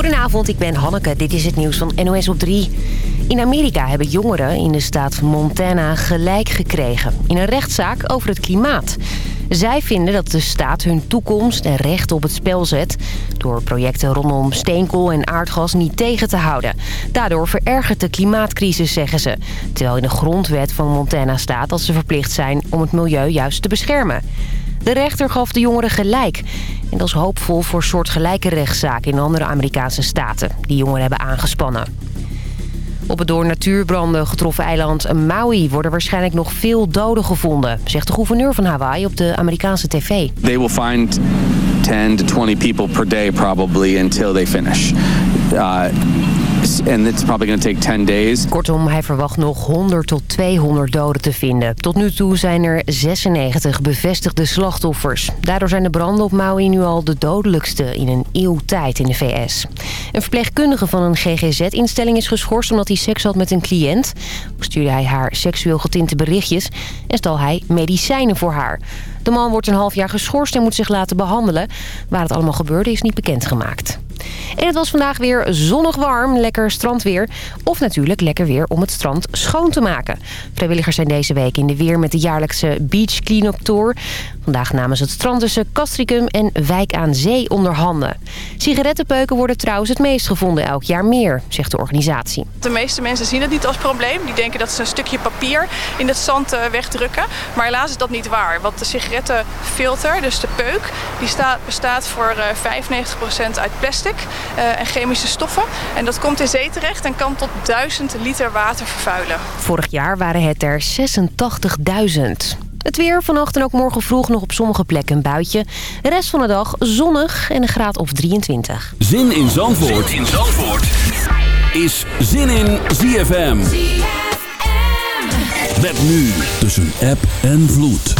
Goedenavond, ik ben Hanneke. Dit is het nieuws van NOS op 3. In Amerika hebben jongeren in de staat Montana gelijk gekregen... in een rechtszaak over het klimaat. Zij vinden dat de staat hun toekomst en rechten op het spel zet... door projecten rondom steenkool en aardgas niet tegen te houden. Daardoor verergert de klimaatcrisis, zeggen ze. Terwijl in de grondwet van Montana staat dat ze verplicht zijn... om het milieu juist te beschermen. De rechter gaf de jongeren gelijk. En dat is hoopvol voor soortgelijke rechtszaken in andere Amerikaanse staten... die jongeren hebben aangespannen. Op het door natuurbranden getroffen eiland Maui worden waarschijnlijk nog veel doden gevonden, zegt de gouverneur van Hawaii op de Amerikaanse tv. They will find 10 to 20 people per day probably until they finish. Uh, and it's probably going to take 10 days. Kortom, hij verwacht nog 100 tot 200 doden te vinden. Tot nu toe zijn er 96 bevestigde slachtoffers. Daardoor zijn de branden op Maui nu al de dodelijkste in een eeuw tijd in de VS. Een verpleegkundige van een GGZ-instelling is geschorst omdat hij seks had met een cliënt. Stuurde hij haar seksueel getinte berichtjes en stal hij medicijnen voor haar. De man wordt een half jaar geschorst en moet zich laten behandelen. Waar het allemaal gebeurde is niet bekendgemaakt. En het was vandaag weer zonnig warm, lekker strandweer. Of natuurlijk lekker weer om het strand schoon te maken. Vrijwilligers zijn deze week in de weer met de jaarlijkse Beach Cleanup Tour. Vandaag namen ze het strand tussen Castricum en Wijk aan Zee onder handen. Sigarettenpeuken worden trouwens het meest gevonden elk jaar meer, zegt de organisatie. De meeste mensen zien het niet als probleem. Die denken dat ze een stukje papier in het zand eh, wegdrukken. Maar helaas is dat niet waar. Want de sigarettenfilter, dus de peuk, die staat, bestaat voor 95% uit plastic uh, en chemische stoffen. En dat komt in zee terecht en kan tot 1000 liter water vervuilen. Vorig jaar waren het er 86.000. Het weer vannacht en ook morgen vroeg nog op sommige plekken een buitje. De rest van de dag zonnig en een graad of 23. Zin in Zandvoort, zin in Zandvoort. is Zin in ZFM. ZFM. Met nu tussen app en vloed.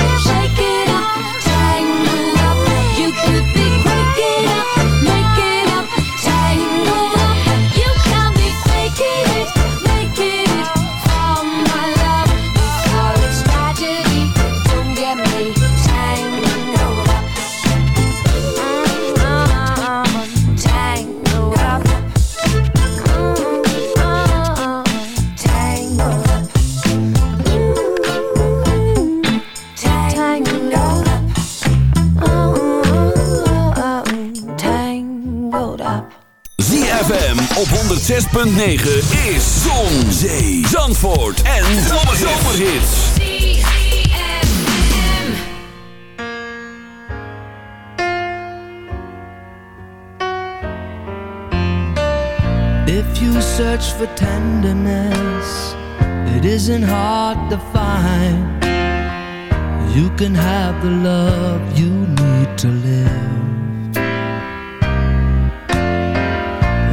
106.9 is Zon, Zee, Zandvoort en Zomerhits. If you search for tenderness, it isn't hard to find. You can have the love you need to live.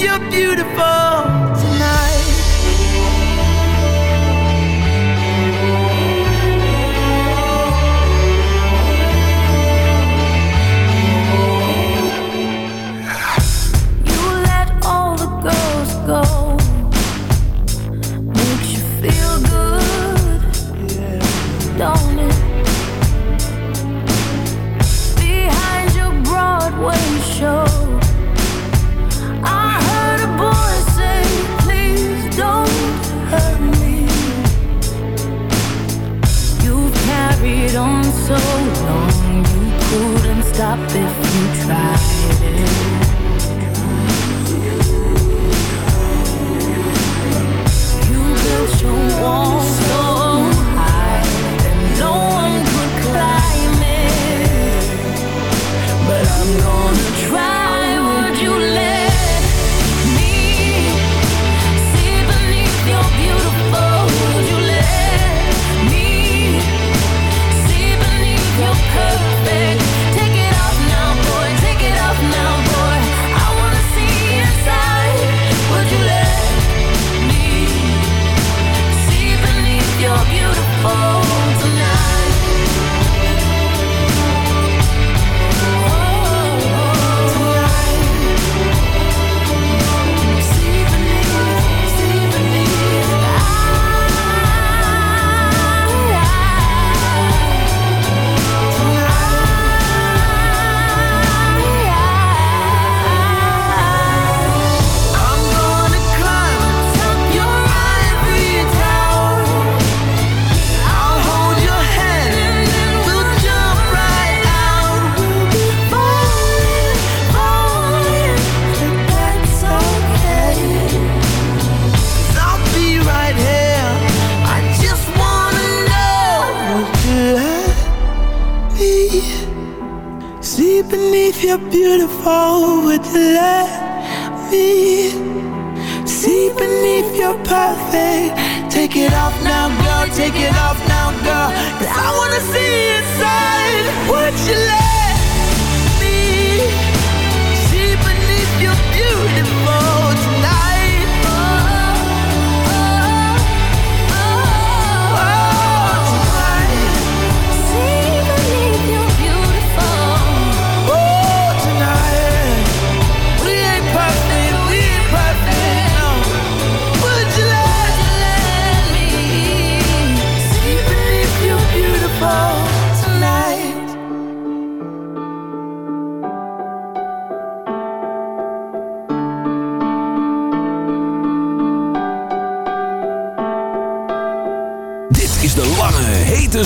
you're beautiful beautiful, would you let me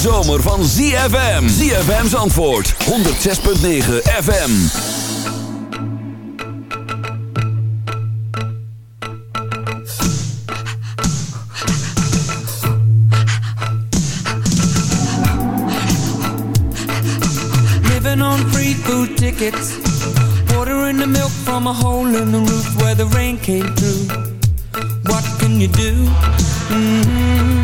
zomer van ZFM. ZFM's antwoord, 106.9 FM. Living on free food tickets Water in the milk from a hole in the roof where the rain came through What can you do? Mm-hmm.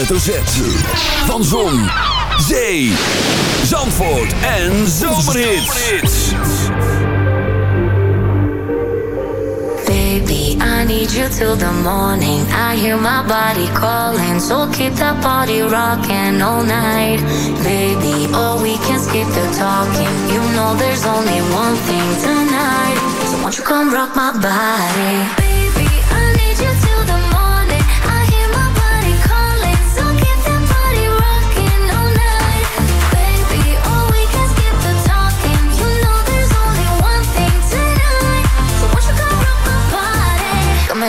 hoofdletter Z. Van Zon, Zee, Zandvoort en Zomerhits. Baby, I need you till the morning. I hear my body calling. So keep that body rocking all night. Baby, oh, we can skip the talking. You know there's only one thing tonight. So won't you come rock my body?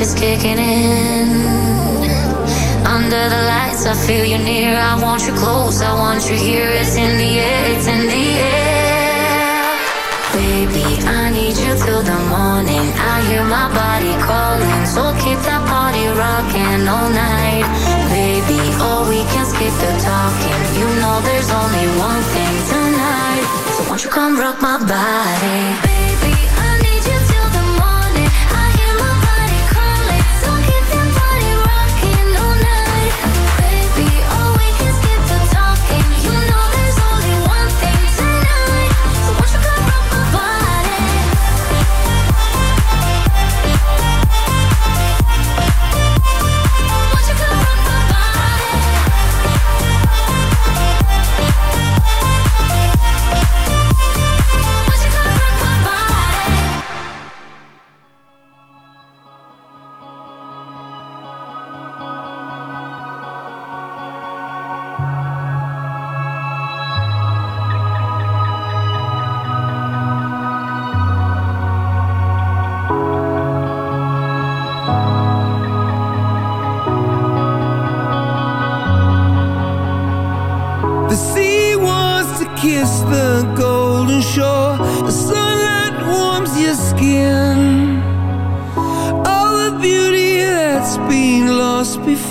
is kicking in. Under the lights, I feel you near. I want you close, I want you here. It's in the air, it's in the air. Baby, I need you till the morning. I hear my body calling, so keep that party rocking all night. Baby, oh, we can skip the talking. You know there's only one thing tonight. So won't you come rock my body?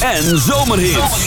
En zomerhits.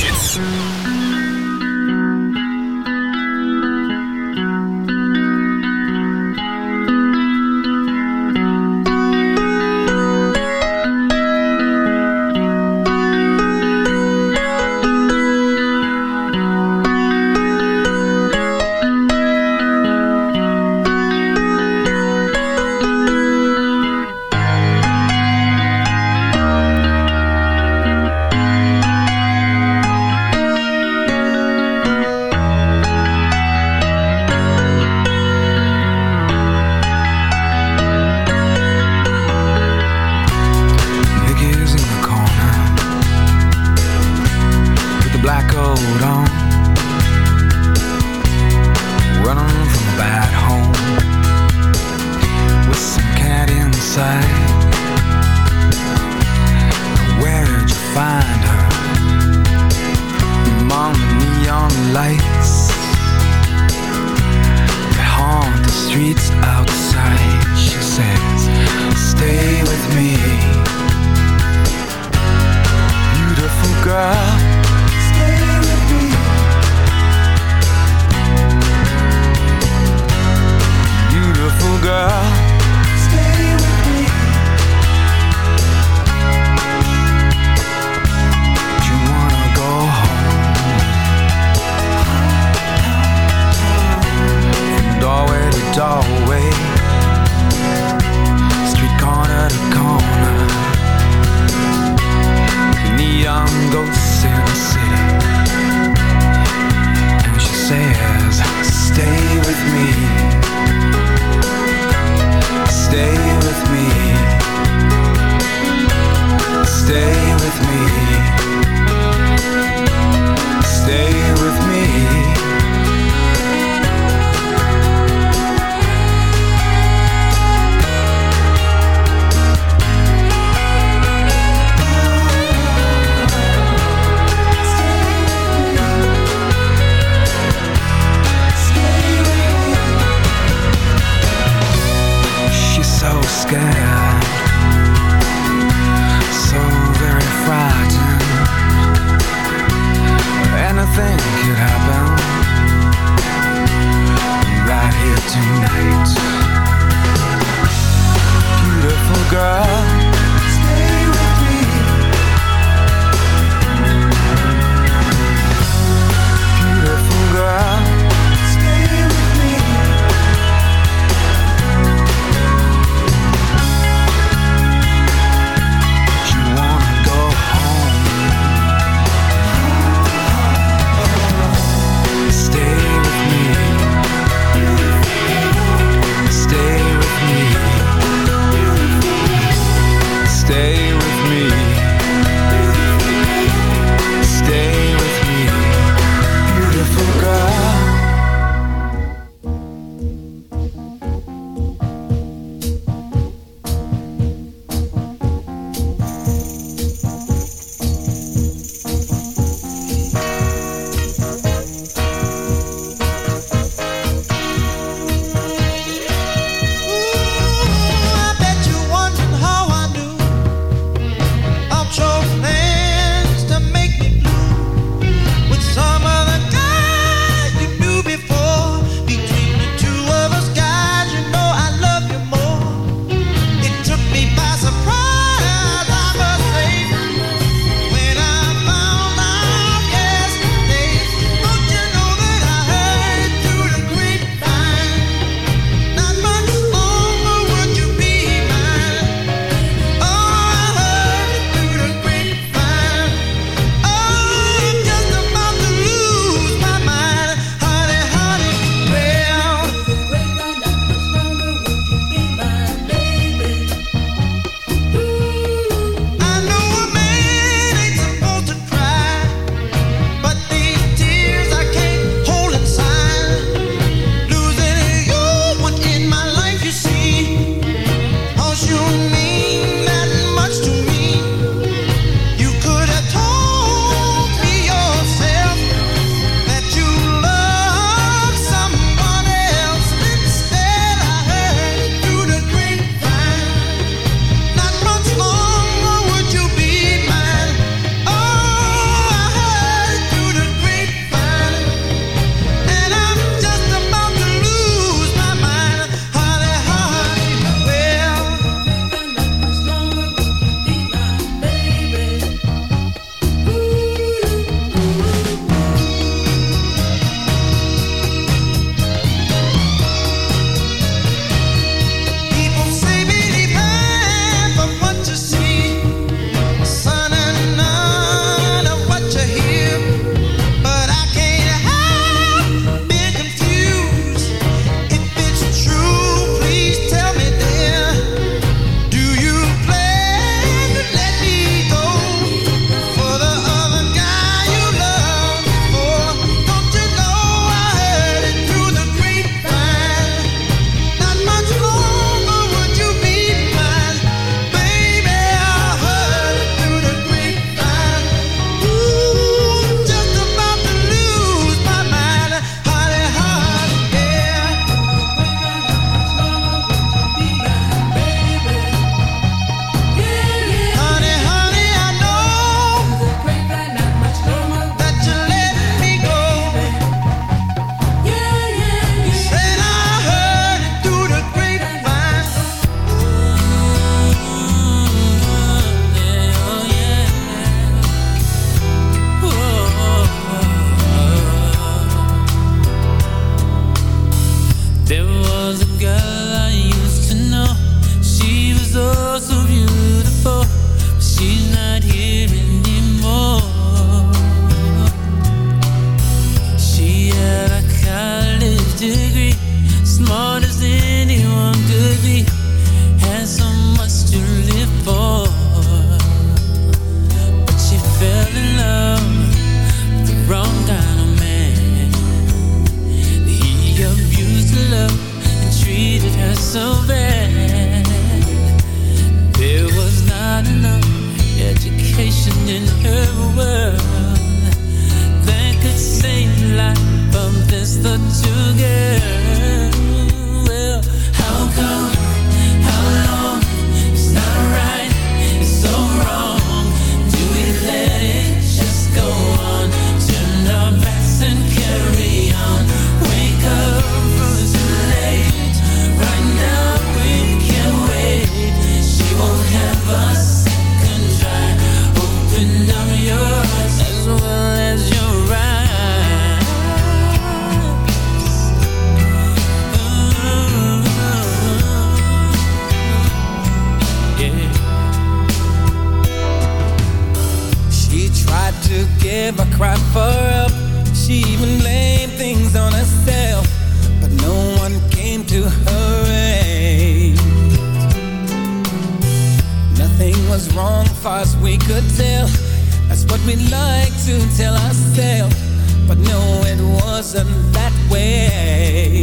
wasn't that way.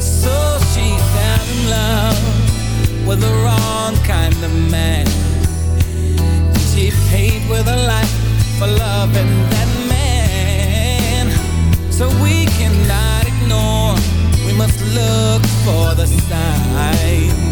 So she fell in love with the wrong kind of man. She paid with her life for loving that man. So we cannot ignore, we must look for the signs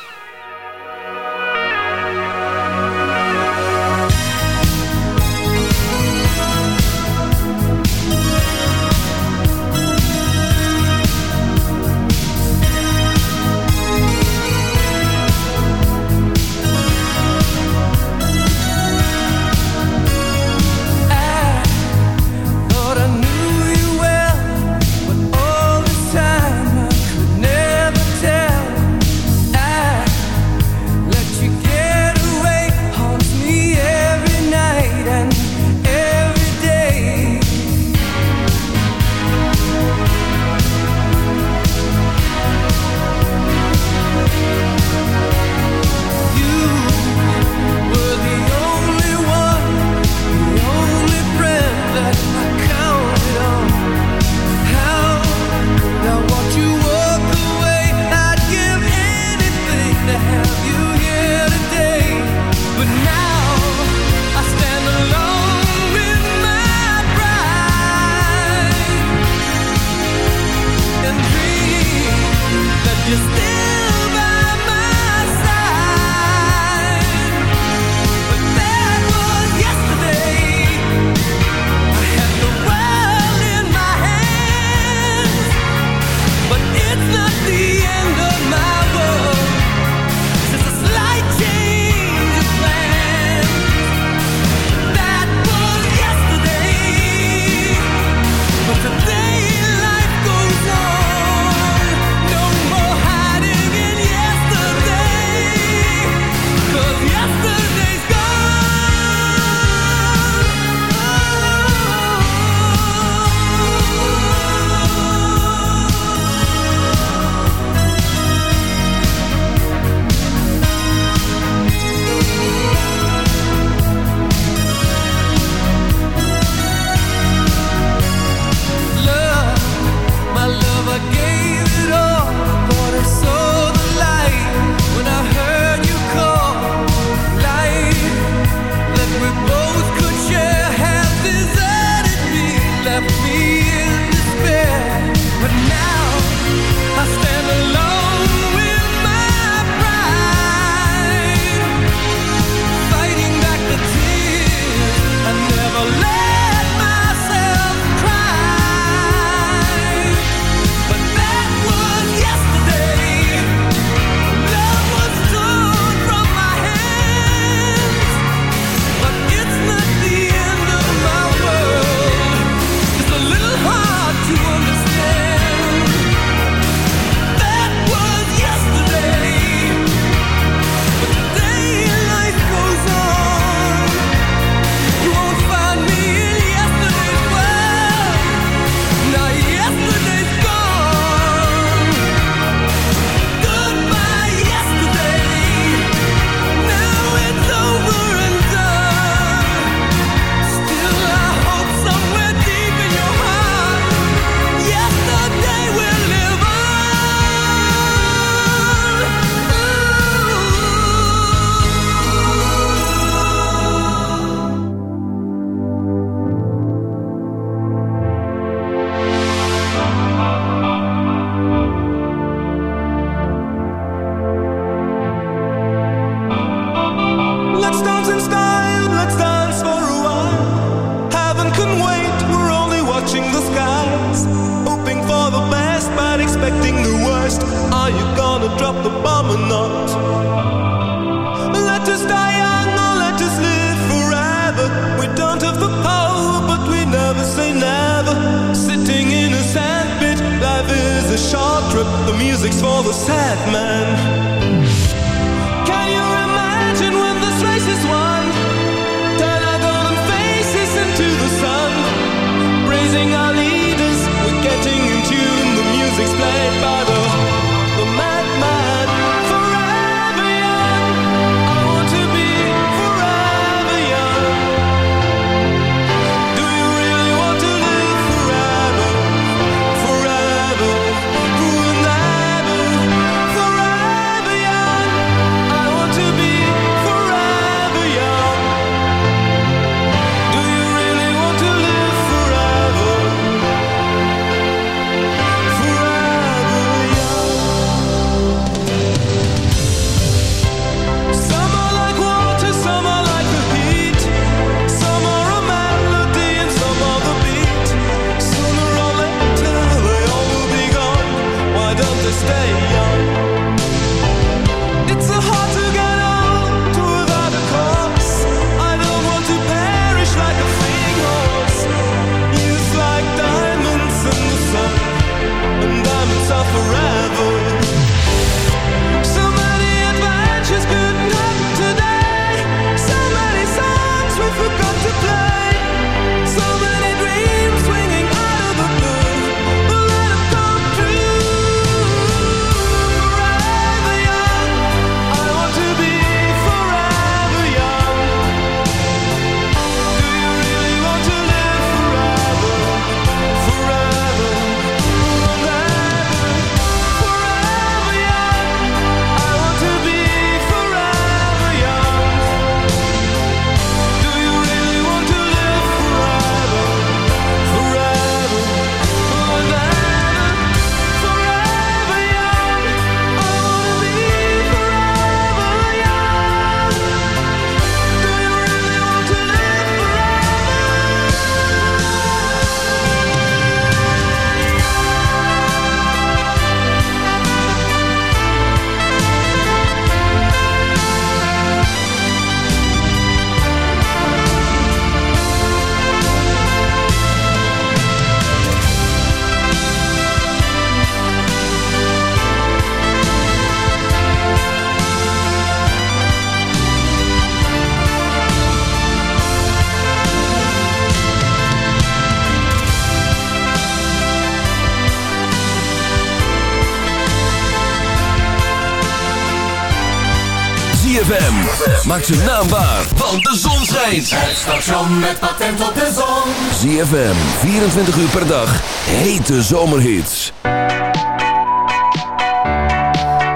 maakt ze naam waar, want de zon schijnt. Het station met patent op de zon. ZFM, 24 uur per dag, hete zomerhits.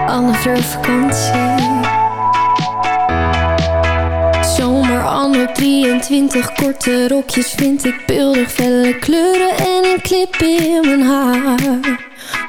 Alle vakantie. Zomer ander 23, korte rokjes vind ik beeldig. Felle kleuren en een clip in mijn haar.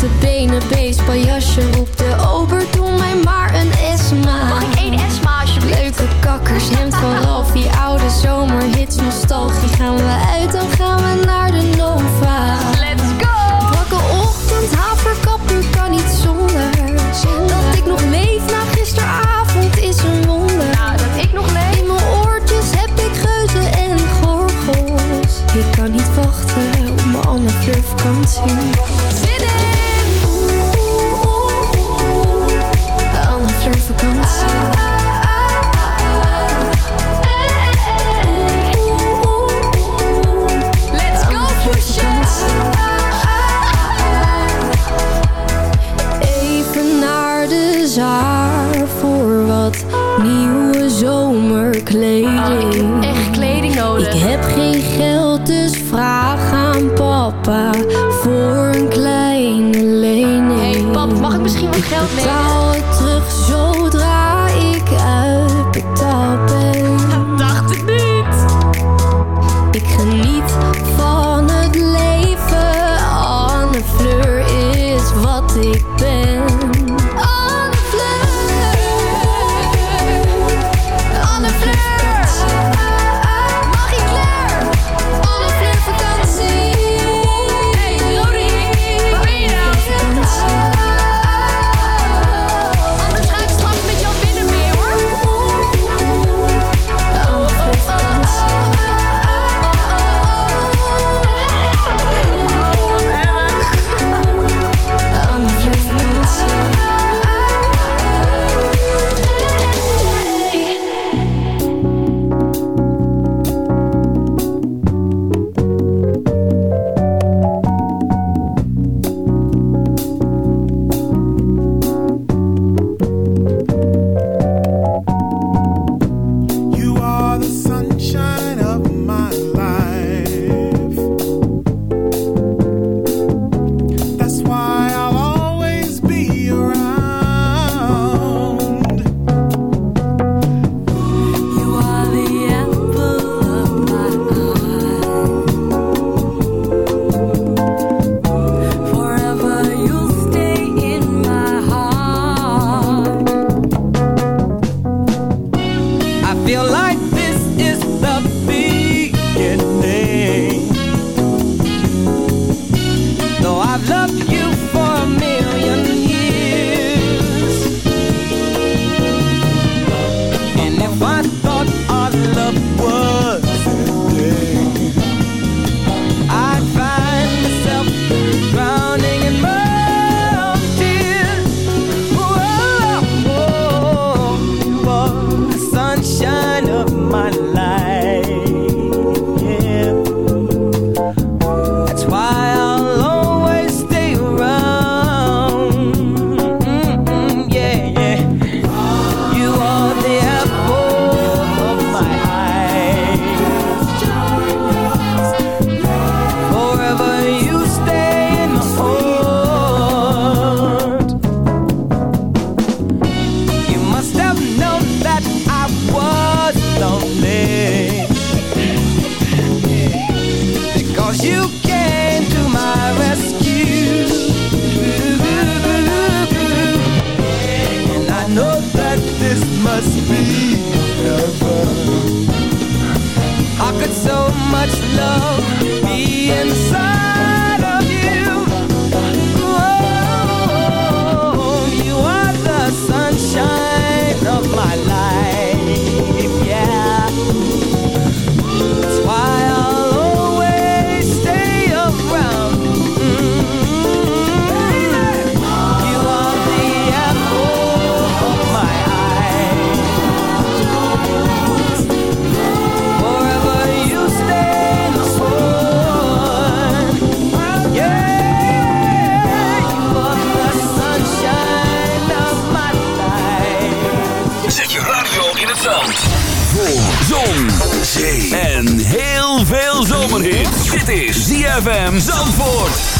De benen, beestpaljasje Roep de ober, doe mij maar een Esma. Mag ik één Esma alsjeblieft? Leuke kakkers, hemd van die oude zomerhits Nostalgie. Gaan we uit, dan gaan we naar de Nova dus vraag aan papa voor een kleine lening. Hey pap, mag ik misschien wat geld lenen? Veel zomerhit. Dit is ZFM Zandvoort.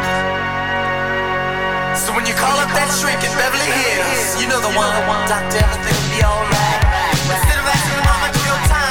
So when you call up that shrink in Beverly Hills, you know the one. Doctor, everything will be alright. Instead of asking how much your time